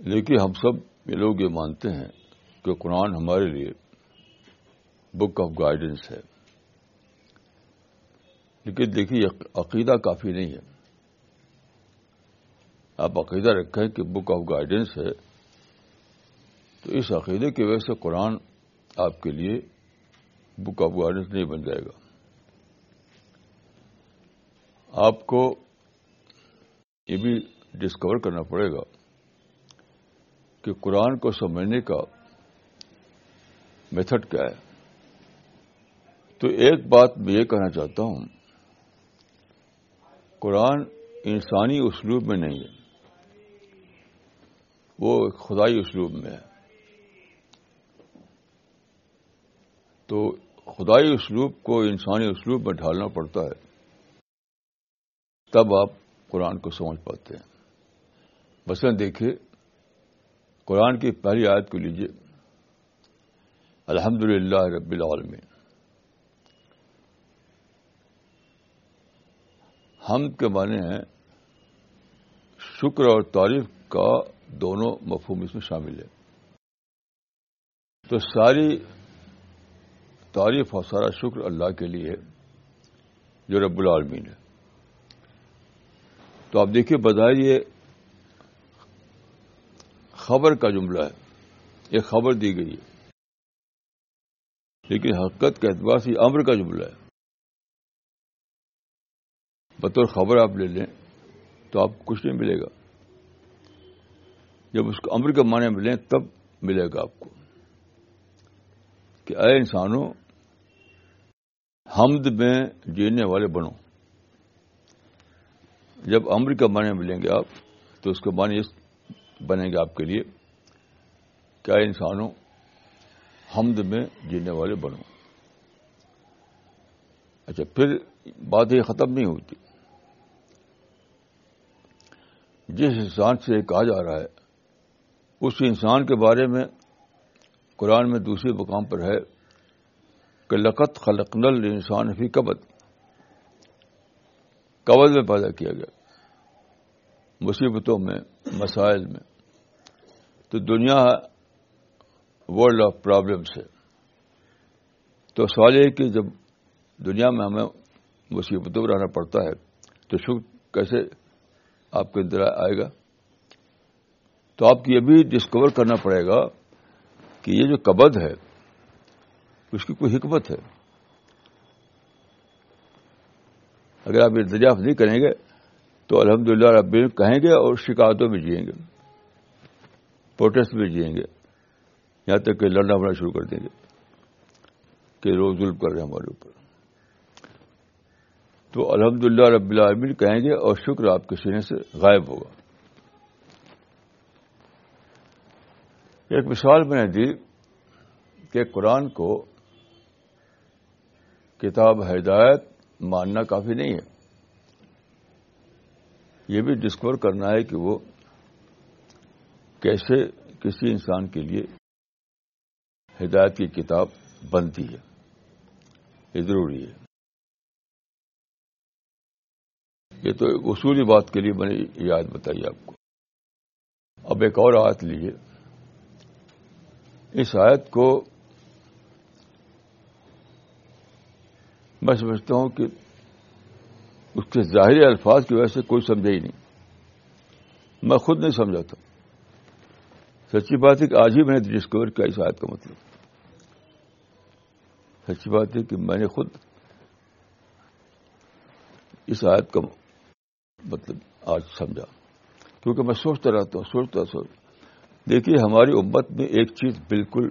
لیکن ہم سب یہ لوگ یہ مانتے ہیں کہ قرآن ہمارے لیے بک آف گائیڈنس ہے۔ لیکن دیکھیے عقیدہ کافی نہیں ہے۔ آپ عقیدہ رکھیں کہ بک آف گائیڈنس ہے، تو اس عقیدے کی وجہ سے قرآن آپ کے لیے بک آف گائیڈنس نہیں بن جائے گا۔ آپ کو یہ بھی ڈسکور کرنا پڑے گا۔ کہ قرآن کو سمجھنے کا میتھڈ کیا ہے۔ تو ایک بات میں یہ کہنا چاہتا ہوں، قرآن انسانی اسلوب میں نہیں ہے۔ وہ خدائی اسلوب میں ہے۔ تو خدائی اسلوب کو انسانی اسلوب میں ڈھالنا پڑتا ہے، تب آپ قرآن کو سمجھ پاتے ہیں۔ مثلاً دیکھیے قرآن کی پہلی آیت کو لیجیے الحمد للہ رب العالمین۔ ہم کے معنی ہیں شکر اور تعریف کا دونوں مفہوم اس میں شامل ہے۔ تو ساری تعریف اور سارا شکر اللہ کے لیے جو رب العالمین ہے۔ تو آپ دیکھیے، بظاہر یہ خبر کا جملہ ہے، یہ خبر دی گئی ہے۔ لیکن حقیقت کے اعتبار سے امر کا جملہ ہے۔ بطور خبر آپ لے لیں تو آپ کو کچھ نہیں ملے گا۔ جب اس کو امر کے معنی ملیں تب ملے گا آپ کو۔ کہ اے انسانوں، حمد میں جینے والے بنو۔ جب امر کے معنی ملیں گے آپ، تو اس کے معنی بنے گا آپ کے لیے، کیا انسانوں حمد میں جینے والے بنو اچھا پھر بات یہ ختم نہیں ہوتی۔ جس انسان سے یہ کہا جا رہا ہے، اس انسان کے بارے میں قرآن میں دوسرے مقام پر ہے کہ لقت خلقنل انسان فی قبط قبض میں پیدا کیا گیا۔ مصیبتوں میں، مسائل میں۔ تو دنیا ورلڈ آف پرابلمس ہے۔ تو سوال یہ کہ جب دنیا میں ہمیں مصیبتوں میں رہنا پڑتا ہے، تو شکر کیسے آپ کے اندر آئے گا؟ تو آپ کو یہ بھی ڈسکور کرنا پڑے گا کہ یہ جو قبض ہے، اس کی کوئی حکمت ہے۔ اگر آپ یہ دریافت نہیں کریں گے، تو الحمد للہ رب کہیں گے اور شکایتوں میں جیئیں گے۔ پروٹیسٹ میں جیئیں گے، یہاں تک کہ لڑنا بڑھنا شروع کر دیں گے کہ روز ظلم کر رہے ہیں ہمارے اوپر۔ تو الحمد للہ رب العالمین کہیں گے اور شکر آپ کے سینے سے غائب ہوگا۔ ایک مثال میں نے دی کہ قرآن کو کتاب ہدایت ماننا کافی نہیں ہے۔ یہ بھی ڈسکور کرنا ہے کہ وہ کیسے کسی انسان کے لیے ہدایت کی کتاب بنتی ہے؟ یہ ضروری ہے۔ یہ تو ایک اصولی بات کے لیے میں نے یاد بتائی آپ کو۔ اب ایک اور آیت لیجیے اس آیت کو میں سمجھتا ہوں کہ اس کے ظاہری الفاظ کی وجہ سے کوئی سمجھا ہی نہیں۔ میں خود نہیں سمجھا تھا سچی بات ہے کہ آج ہی میں نے ڈسکور کیا اس آیت کا مطلب۔ سچی بات ہے کہ میں نے خود اس آیت کا مطلب آج سمجھا۔ کیونکہ میں سوچتا رہتا ہوں، سوچتا سوچ دیکھیے، ہماری امت میں ایک چیز بالکل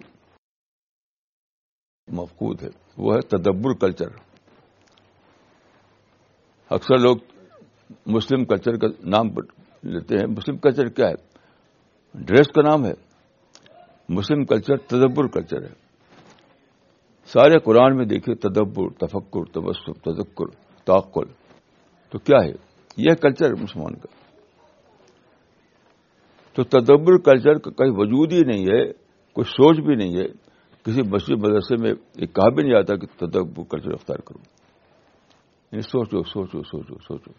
مفقود ہے، وہ ہے تدبر کلچر۔ اکثر لوگ مسلم کلچر کا نام لیتے ہیں۔ مسلم کلچر کیا ہے؟ ڈریس کا نام ہے۔ مسلم کلچر تدبر کلچر ہے۔ سارے قرآن میں دیکھیے، تدبر، تفکر، تبسم، تذکر، تعقل۔ تو کیا ہے؟ یہ کلچر مسلمان کا۔ تو تدبر کلچر کا کہیں وجود ہی نہیں ہے، کوئی سوچ بھی نہیں ہے۔ کسی مسجد مدرسے میں یہ کہا بھی نہیں آتا کہ تدبر کلچر اختیار کروں یعنی سوچو سوچو سوچو سوچو۔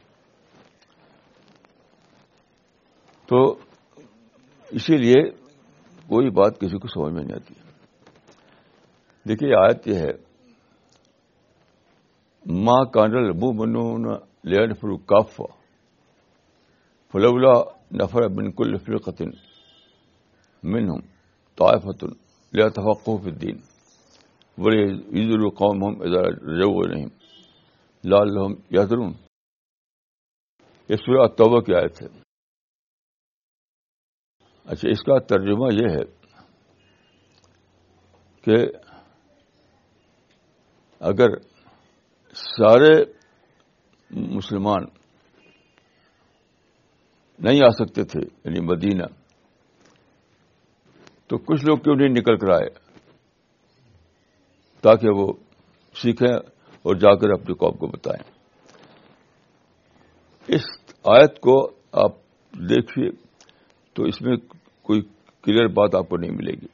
تو اسی لیے کوئی بات کسی کو سمجھ میں نہیں آتی۔ دیکھیے آیت یہ ہے ماں کانڈل منہ منون لین فرو کاف فلولا نفر بن کل فرقتن من ہوں طائفتن لیا تفقو الدین بڑے عید القوم ہم رو نہیں لال یادرون یہ سورہ توبہ کی آیت ہے۔ اچھا اس کا ترجمہ یہ ہے کہ اگر سارے مسلمان نہیں آ سکتے تھے یعنی مدینہ، تو کچھ لوگ کیوں نہیں نکل کر آئے؟ تاکہ وہ سیکھیں اور جا کر اپنی قوم کو بتائیں۔ اس آیت کو آپ دیکھیے۔ تو اس میں کوئی کلیئر بات آپ کو نہیں ملے گی۔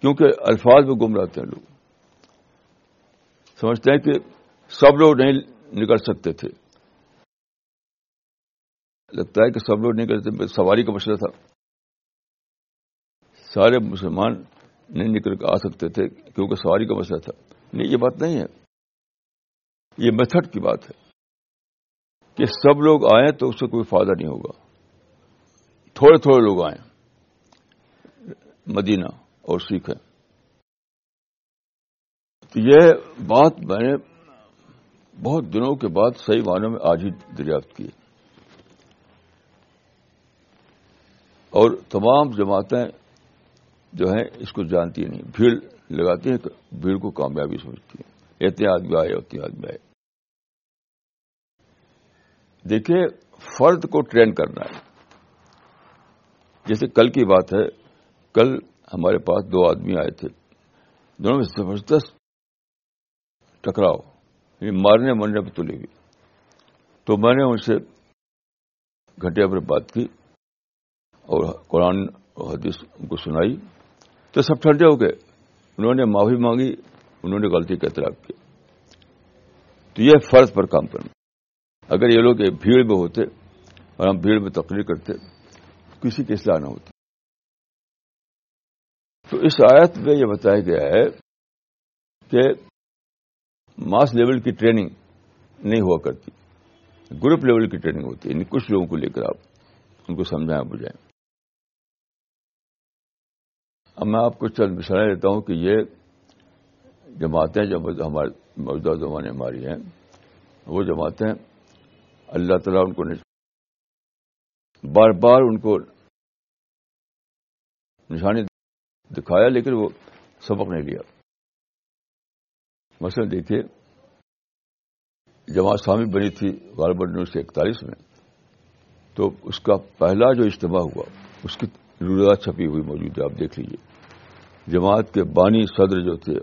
کیونکہ الفاظ میں گم رہتے ہیں لوگ۔ سمجھتے ہیں کہ سب لوگ نہیں نکل سکتے تھے۔ لگتا ہے کہ سب لوگ نکل سکتے سواری کا مسئلہ تھا۔ سارے مسلمان نہیں نکل کے آ سکتے تھے کیونکہ سواری کا مسئلہ تھا۔ نہیں، یہ بات نہیں ہے۔ یہ میتھڈ کی بات ہے۔ کہ سب لوگ آئیں تو اس سے کوئی فائدہ نہیں ہوگا۔ تھوڑے تھوڑے لوگ آئیں مدینہ اور سیکھیں تو یہ بات میں نے بہت دنوں کے بعد صحیح معنوں میں آج ہی دریافت کی۔ اور تمام جماعتیں جو ہیں، اس کو جانتی نہیں۔ بھیڑ لگاتی ہیں بھیڑ کو کامیابی سمجھتی ہیں۔ اتنے آدمی آئے اتنے آدمی آئے۔ دیکھیے، فرد کو ٹرین کرنا ہے۔ جیسے کل کی بات ہے، کل ہمارے پاس دو آدمی آئے تھے۔ دونوں میں زبردست ٹکراؤ یعنی مارنے مرنے پہ تلی ہوئی تو میں نے ان سے گھنٹے پر بات کی اور قرآن اور حدیث کو سنائی۔ تو سب ٹھنڈے ہو گئے۔ انہوں نے معافی مانگی، انہوں نے غلطی کا اعتراف کیا۔ تو یہ فرض پر کام کرنا۔ اگر یہ لوگ بھیڑ میں ہوتے اور ہم بھیڑ میں تقریر کرتے کسی کی اصلاح نہ ہوتی۔ تو اس آیت میں یہ بتایا گیا ہے کہ ماس لیول کی ٹریننگ نہیں ہوا کرتی۔ گروپ لیول کی ٹریننگ ہوتی ہے یعنی کچھ لوگوں کو لے کر آپ ان کو سمجھائیں بجائیں اب میں آپ کو چند مثالیں دیتا ہوں کہ یہ جماعتیں جو ہمارے موجودہ زمانے ہماری ہیں، وہ جماعتیں اللہ تعالیٰ ان کو بار بار ان کو نشانی دکھایا لیکن وہ سبق نہیں لیا۔ مثلا دیکھیے، جماعت سامی بنی تھی غالب انیس سو اکتالیس میں، تو اس کا پہلا جو اجتماع ہوا، اس کی روزہ چھپی ہوئی موجود ہے، آپ دیکھ لیجیے جماعت کے بانی صدر جو تھے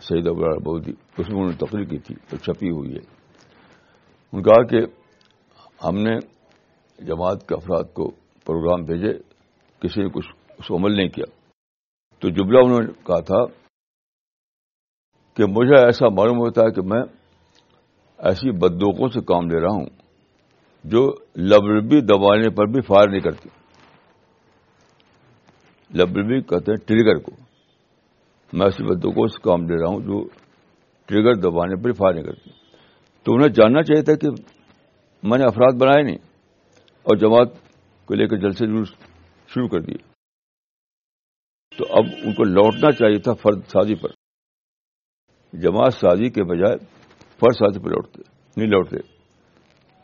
سعید ابرار بودی، اس میں انہوں نے تقریر کی تھی، تو چھپی ہوئی ہے۔ ان کہا کہ ہم نے جماعت کے افراد کو پروگرام بھیجے، کسی نے کچھ اس کو عمل نہیں کیا۔ تو جملہ انہوں نے کہا تھا کہ مجھے ایسا معلوم ہوتا ہے کہ میں ایسی بدوقوں سے کام لے رہا ہوں جو لبربی دبانے پر بھی فائر نہیں کرتی۔ لبربی کہتے ہیں ٹریگر کو۔ میں ایسی بدوقوں سے کام لے رہا ہوں جو ٹریگر دبانے پر فائر نہیں کرتی۔ تو انہیں جاننا چاہیے تھا کہ میں نے افراد بنائے نہیں اور جماعت کو لے کر جلسے شروع کر دیے۔ تو اب ان کو لوٹنا چاہیے تھا فرد سازی پر۔ جماعت سازی کے بجائے فرد سازی پر لوٹتے، نہیں لوٹتے۔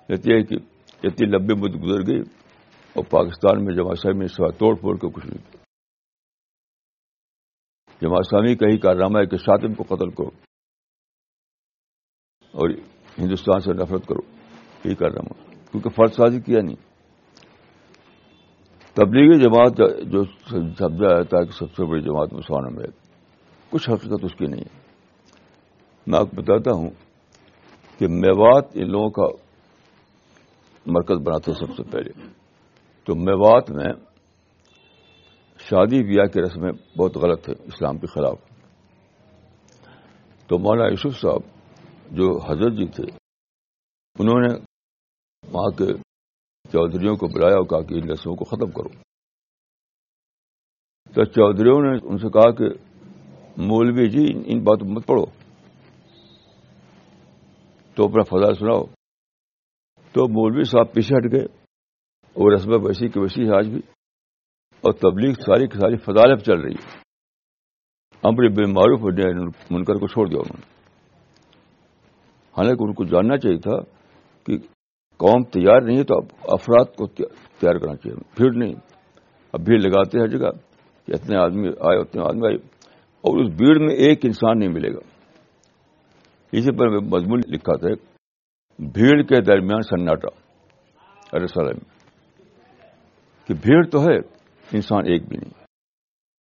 کہتی ہے کہ اتنی لمبی مدت گزر گئی اور پاکستان میں جماعت صاحب نے سوا توڑ پھوڑ کے کچھ نہیں۔ کیا جماعت اسلامی کا ہی کارنامہ ہے کہ شاطم کو قتل کرو اور ہندوستان سے نفرت کرو، یہی کارنامہ۔ کیونکہ فرد سازی کیا نہیں۔ تبلیغی جماعت جو سمجھا جاتا ہے کہ سب سے بڑی جماعت مسلمانوں میں کچھ حقیقت اس کی نہیں ہے۔ میں آپ کو بتاتا ہوں کہ میوات ان لوگوں کا مرکز بنا تھا سب سے پہلے۔ تو میوات میں شادی بیاہ کی رسمیں بہت غلط ہے اسلام کے خلاف۔ تو مولانا یوسف صاحب جو حضرت جی تھے، انہوں نے وہاں کے چودھریوں کو بلایا اور کہا کہ ان رسموں کو ختم کرو۔ تو چودھریوں نے ان سے کہا کہ، مولوی جی ان باتوں مت پڑھو۔ تو اپنا فضا سناؤ۔ تو مولوی صاحب پیچھے ہٹ گئے اور رسم ویسی کی ویسی ہے آج بھی۔ اور تبلیغ ساری کی ساری فضالت چل رہی ہے۔ امر بے معروف منکر کو چھوڑ دیا انہوں نے۔ حالانکہ ان کو جاننا چاہیے تھا کہ قوم تیار نہیں ہے تو اب افراد کو تیار کرنا چاہیے۔ بھیڑ نہیں۔ اب بھیڑ لگاتے ہر جگہ۔ کہ اتنے آدمی آئے، اتنے آدمی آئے۔ اور اس بھیڑ میں ایک انسان نہیں ملے گا۔ اسی پر مضمون لکھا تھا بھیڑ کے درمیان سناٹا ارے میں کہ بھیڑ تو ہے، انسان ایک بھی نہیں۔